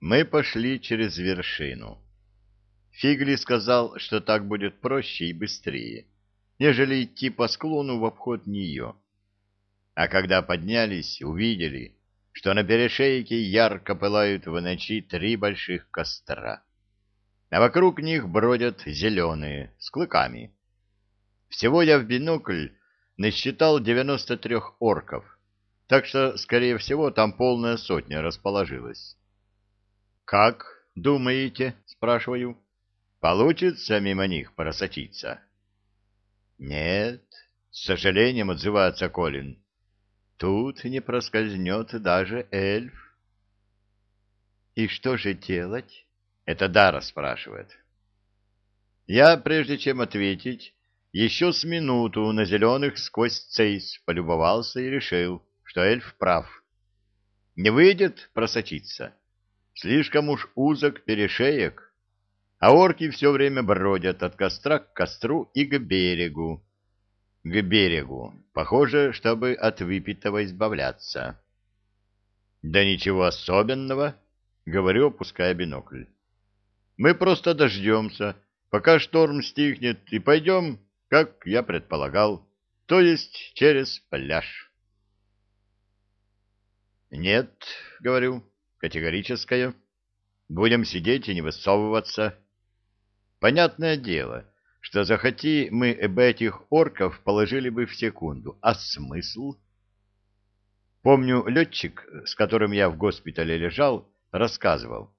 Мы пошли через вершину. Фигли сказал, что так будет проще и быстрее, нежели идти по склону в обход нее. А когда поднялись, увидели, что на перешейке ярко пылают в ночи три больших костра, а вокруг них бродят зеленые, с клыками. Всего я в бинокль насчитал 93 орков, так что, скорее всего, там полная сотня расположилась. «Как думаете?» — спрашиваю. «Получится мимо них просочиться?» «Нет», — с сожалением отзывается Колин. Тут не проскользнет даже эльф. И что же делать? Это Дара спрашивает. Я, прежде чем ответить, еще с минуту на зеленых сквозь цейс полюбовался и решил, что эльф прав. Не выйдет просочиться. Слишком уж узок перешеек, а орки все время бродят от костра к костру и к берегу, к берегу, похоже, чтобы от выпитого избавляться. Да ничего особенного, говорю, опуская бинокль. Мы просто дождемся, пока шторм стихнет, и пойдем, как я предполагал, то есть через пляж. Нет, говорю, категорическое. Будем сидеть и не высовываться. Понятное дело, что захоти мы об этих орков положили бы в секунду. А смысл? Помню, летчик, с которым я в госпитале лежал, рассказывал.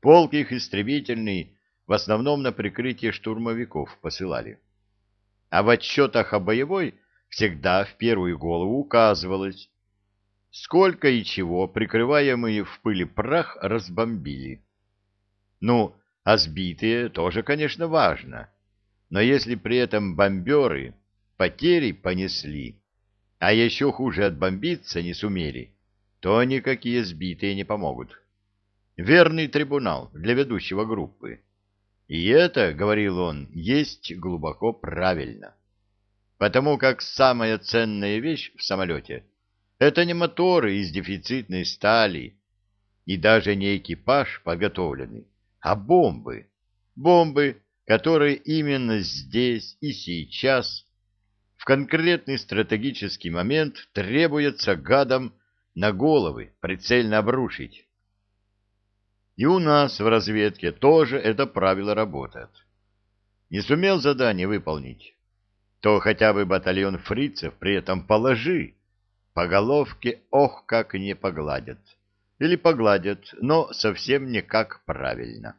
Полк их истребительный в основном на прикрытие штурмовиков посылали. А в отчетах о боевой всегда в первую голову указывалось, сколько и чего прикрываемые в пыли прах разбомбили. Ну, а сбитые тоже, конечно, важно но если при этом бомберы потери понесли, а еще хуже отбомбиться не сумели, то никакие сбитые не помогут. Верный трибунал для ведущего группы. И это, говорил он, есть глубоко правильно. Потому как самая ценная вещь в самолете — это не моторы из дефицитной стали и даже не экипаж подготовленный, а бомбы. Бомбы, которые именно здесь и сейчас, в конкретный стратегический момент, требуется гадам на головы прицельно обрушить. И у нас в разведке тоже это правило работает. Не сумел задание выполнить, то хотя бы батальон фрицев при этом положи, по головке ох как не погладят. Или погладят, но совсем не как правильно.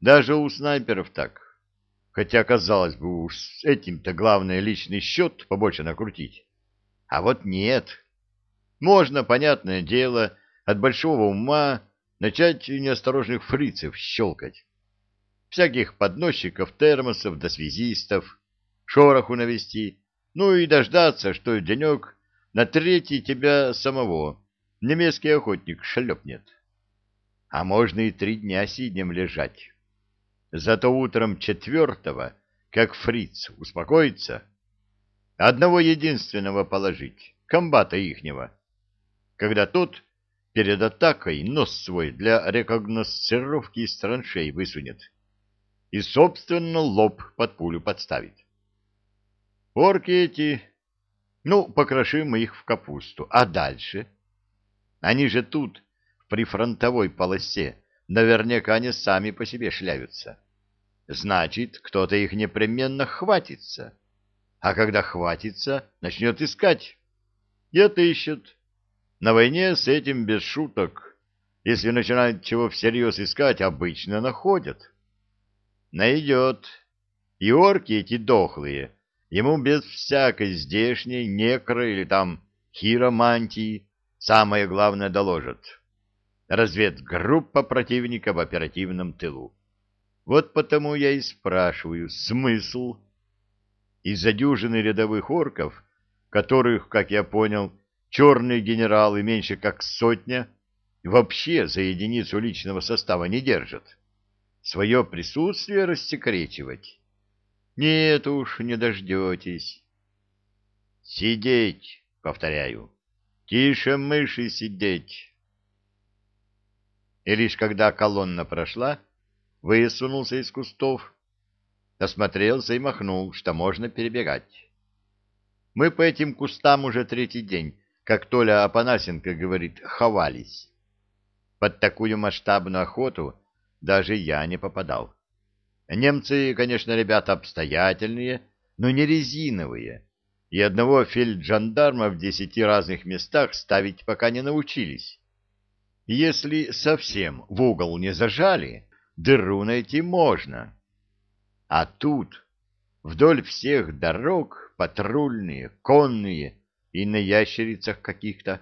Даже у снайперов так. Хотя, казалось бы, уж с этим-то главное личный счет побольше накрутить. А вот нет. Можно, понятное дело, от большого ума начать неосторожных фрицев щелкать. Всяких подносчиков, термосов до связистов, шороху навести, ну и дождаться, что денек на третий тебя самого немецкий охотник шлепнет. А можно и три дня сиднем лежать Зато утром четвертого, как фриц успокоится, одного единственного положить, комбата ихнего, когда тот перед атакой нос свой для рекогносцировки из траншей высунет и, собственно, лоб под пулю подставит. Орки эти, ну, покрошим мы их в капусту, а дальше? Они же тут, в прифронтовой полосе, наверняка они сами по себе шляются. Значит, кто-то их непременно хватится. А когда хватится, начнет искать. И отыщет. На войне с этим без шуток. Если начинают чего всерьез искать, обычно находят. Найдет. И орки эти дохлые, ему без всякой здешней некро или там хиромантии самое главное доложат разведгруппа противника в оперативном тылу. Вот потому я и спрашиваю, смысл? Из-за дюжины рядовых орков, которых, как я понял, черные генералы меньше как сотня, вообще за единицу личного состава не держат. Свое присутствие рассекречивать? Нет уж, не дождетесь. Сидеть, повторяю. Тише мыши сидеть. и лишь когда колонна прошла, высунулся из кустов, осмотрелся и махнул, что можно перебегать. Мы по этим кустам уже третий день, как Толя Апанасенко говорит, ховались. Под такую масштабную охоту даже я не попадал. Немцы, конечно, ребята обстоятельные, но не резиновые, и одного фельджандарма в десяти разных местах ставить пока не научились. Если совсем в угол не зажали, дыру найти можно. А тут вдоль всех дорог патрульные, конные и на ящерицах каких-то.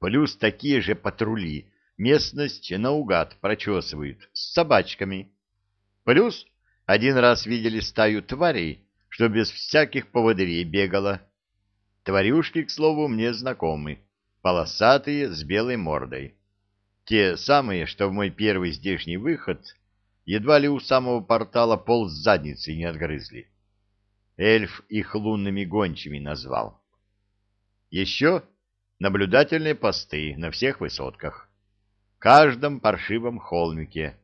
Плюс такие же патрули местность наугад прочесывают с собачками. Плюс один раз видели стаю тварей, что без всяких поводырей бегала. Тварюшки, к слову, мне знакомы, полосатые с белой мордой. Те самые, что в мой первый здешний выход едва ли у самого портала пол с задницы не отгрызли. Эльф их лунными гончими назвал. Еще наблюдательные посты на всех высотках каждом паршивом холмике,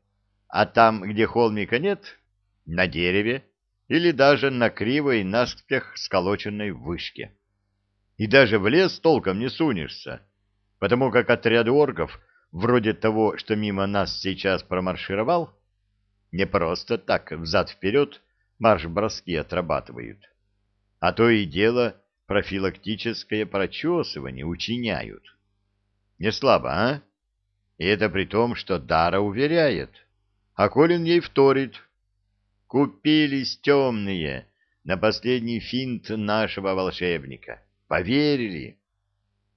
а там, где холмика нет, на дереве или даже на кривой наспех сколоченной вышке. И даже в лес толком не сунешься, потому как отряд орков, вроде того, что мимо нас сейчас промаршировал, не просто так взад-вперед марш-броски отрабатывают, а то и дело профилактическое прочесывание учиняют. Не слабо, а? И это при том, что Дара уверяет, а Колин ей вторит. Купились темные на последний финт нашего волшебника. Поверили,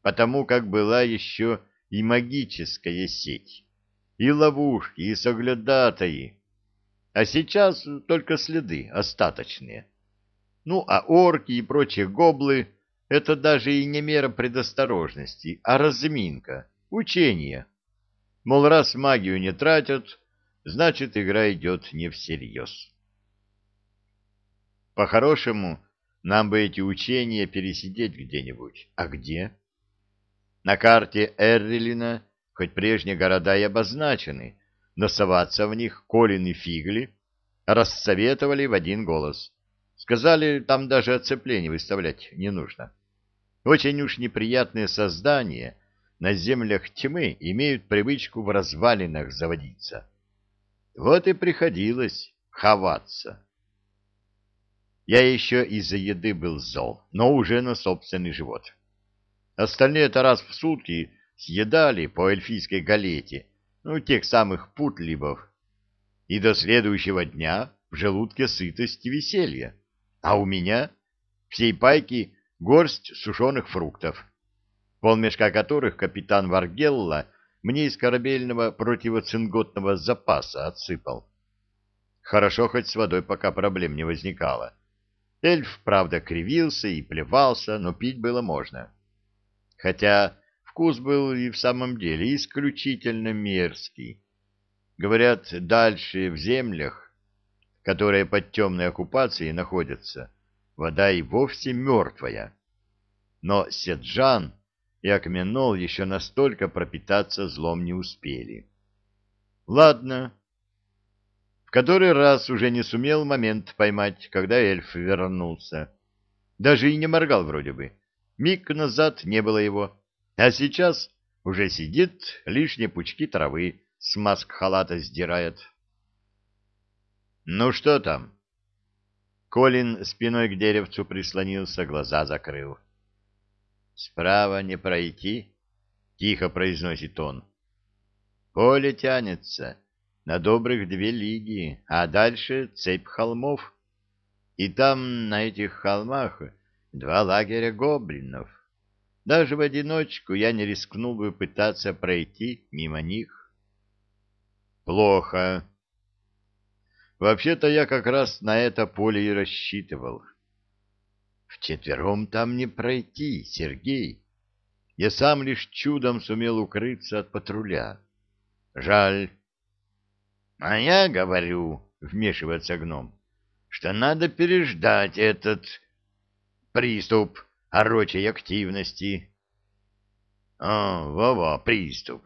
потому как была еще и магическая сеть, и ловушки, и соглядатаи. А сейчас только следы остаточные. Ну, а орки и прочие гоблы — это даже и не мера предосторожности, а разминка, учение. Мол, раз магию не тратят, значит, игра идет не всерьез. По-хорошему, нам бы эти учения пересидеть где-нибудь. А где? На карте Эррилина хоть прежние города и обозначены, но соваться в них Колин и Фигли рассоветовали в один голос. Сказали, там даже оцепление выставлять не нужно. Очень уж неприятные создания — на землях тьмы имеют привычку в развалинах заводиться. Вот и приходилось ховаться. Я еще из-за еды был зол, но уже на собственный живот. Остальные-то раз в сутки съедали по эльфийской галете, ну, тех самых путлибов, и до следующего дня в желудке сытость и веселье, а у меня всей пайки горсть сушеных фруктов полмешка которых капитан Варгелла мне из корабельного противоцинготного запаса отсыпал. Хорошо, хоть с водой пока проблем не возникало. Эльф, правда, кривился и плевался, но пить было можно. Хотя вкус был и в самом деле исключительно мерзкий. Говорят, дальше в землях, которые под темной оккупацией находятся, вода и вовсе мертвая. Но Седжан и Акменол еще настолько пропитаться злом не успели. Ладно. В который раз уже не сумел момент поймать, когда эльф вернулся. Даже и не моргал вроде бы. Миг назад не было его. А сейчас уже сидит, лишние пучки травы с маск халата сдирает. «Ну что там?» Колин спиной к деревцу прислонился, глаза закрыл. Справа не пройти, — тихо произносит он. Поле тянется на добрых две лиги, а дальше цепь холмов. И там, на этих холмах, два лагеря гоблинов. Даже в одиночку я не рискнул бы пытаться пройти мимо них. Плохо. Вообще-то я как раз на это поле и рассчитывал. Вчетвером там не пройти, Сергей. Я сам лишь чудом сумел укрыться от патруля. Жаль. А я говорю, вмешивается гном, что надо переждать этот приступ орочей активности. О, во-во, приступ.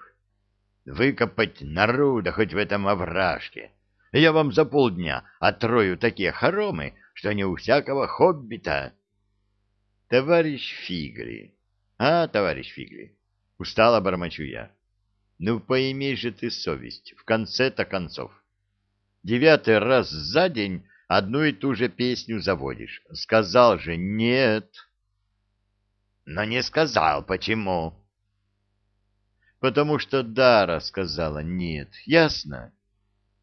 выкопать нору, да хоть в этом овражке. Я вам за полдня отрою такие хоромы, что не у всякого хоббита. Товарищ Фигли, а, товарищ Фигли, устало бормочу я. Ну, поимей же ты совесть, в конце-то концов. Девятый раз за день одну и ту же песню заводишь. Сказал же нет. Но не сказал, почему? Потому что Дара сказала нет, ясно?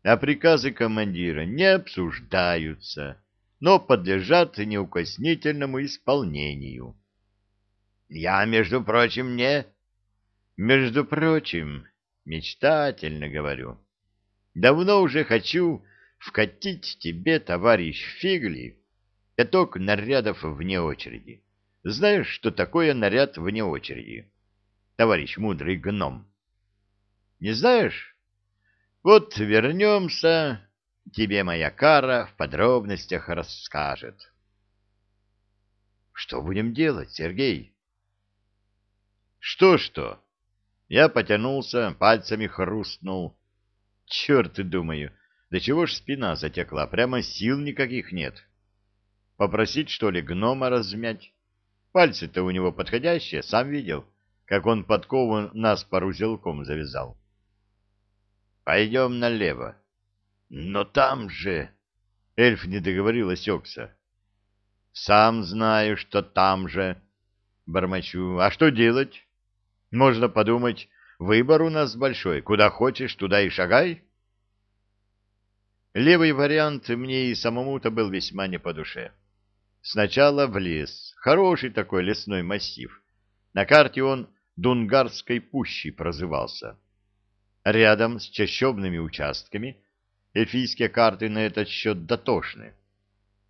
А приказы командира не обсуждаются, но подлежат неукоснительному исполнению. Я, между прочим, не... Между прочим, мечтательно говорю, давно уже хочу вкатить тебе, товарищ Фигли, пяток нарядов вне очереди. Знаешь, что такое наряд вне очереди? товарищ мудрый гном. Не знаешь? Вот вернемся, тебе моя кара в подробностях расскажет. Что будем делать, Сергей? Что-что? Я потянулся, пальцами хрустнул. Черт, думаю, да чего ж спина затекла, прямо сил никаких нет. Попросить, что ли, гнома размять? Пальцы-то у него подходящие, сам видел. — как он подкову нас пару узелком завязал. «Пойдем налево». «Но там же...» — эльф не договорил, осекся. «Сам знаю, что там же...» — бормочу. «А что делать? Можно подумать, выбор у нас большой. Куда хочешь, туда и шагай». Левый вариант мне и самому-то был весьма не по душе. Сначала в лес, хороший такой лесной массив. На карте он Дунгарской пущей прозывался. Рядом с чащобными участками эльфийские карты на этот счет дотошны.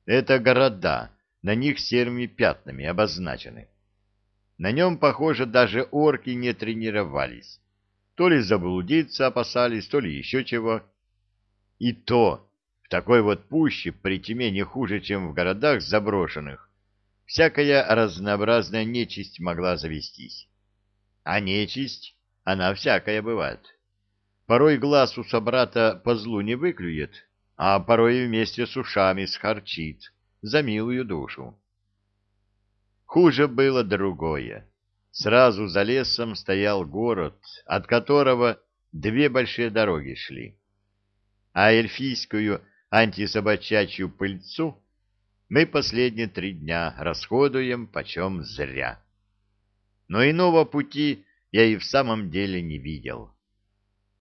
Это города, на них серыми пятнами обозначены. На нем, похоже, даже орки не тренировались. То ли заблудиться опасались, то ли еще чего. И то, в такой вот пуще при тьме не хуже, чем в городах заброшенных, всякая разнообразная нечисть могла завестись. А нечисть, она всякая бывает. Порой глаз у собрата по злу не выклюет, а порой вместе с ушами схарчит за милую душу. Хуже было другое. Сразу за лесом стоял город, от которого две большие дороги шли. А эльфийскую антисобачачью пыльцу мы последние три дня расходуем почем зря но иного пути я и в самом деле не видел.